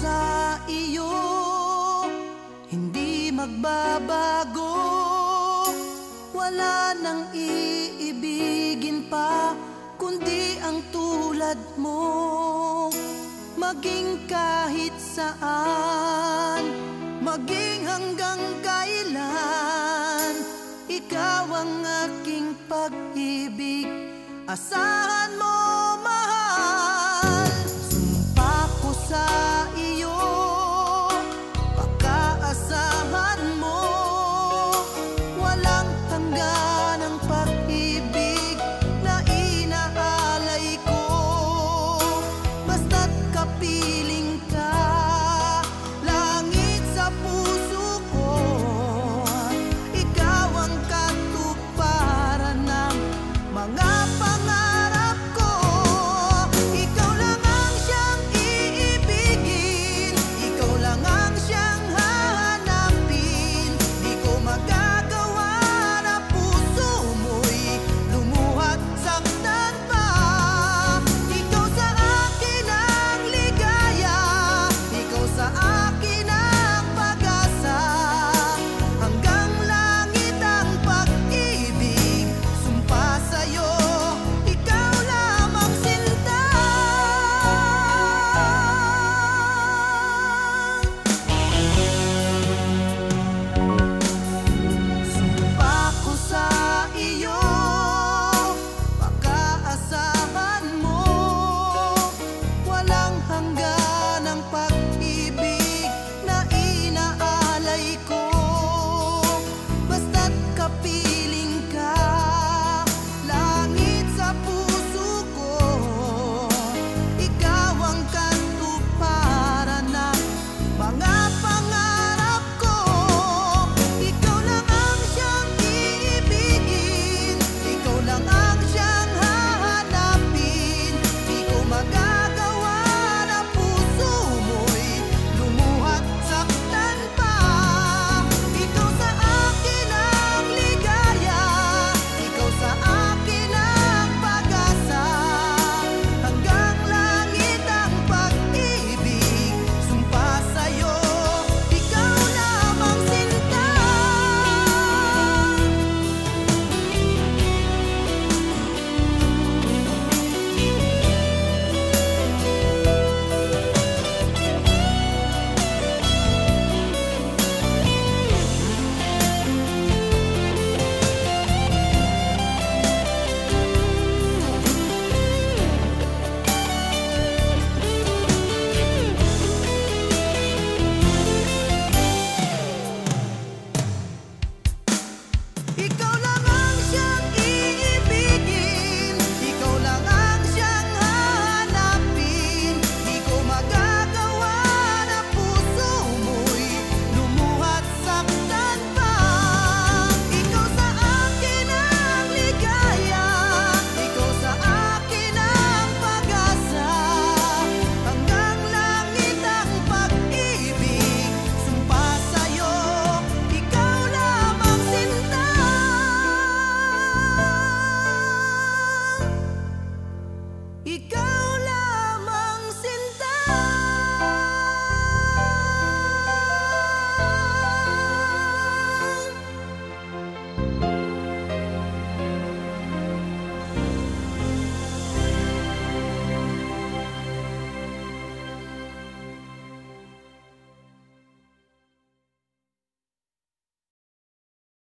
sa iyo. Hindi magbabago. Wala nang iibigin pa Kundi ang tulad mo. Maging kahit saan Maging hanggang kailan Ikaw ang aking pag-ibig. Asahan mo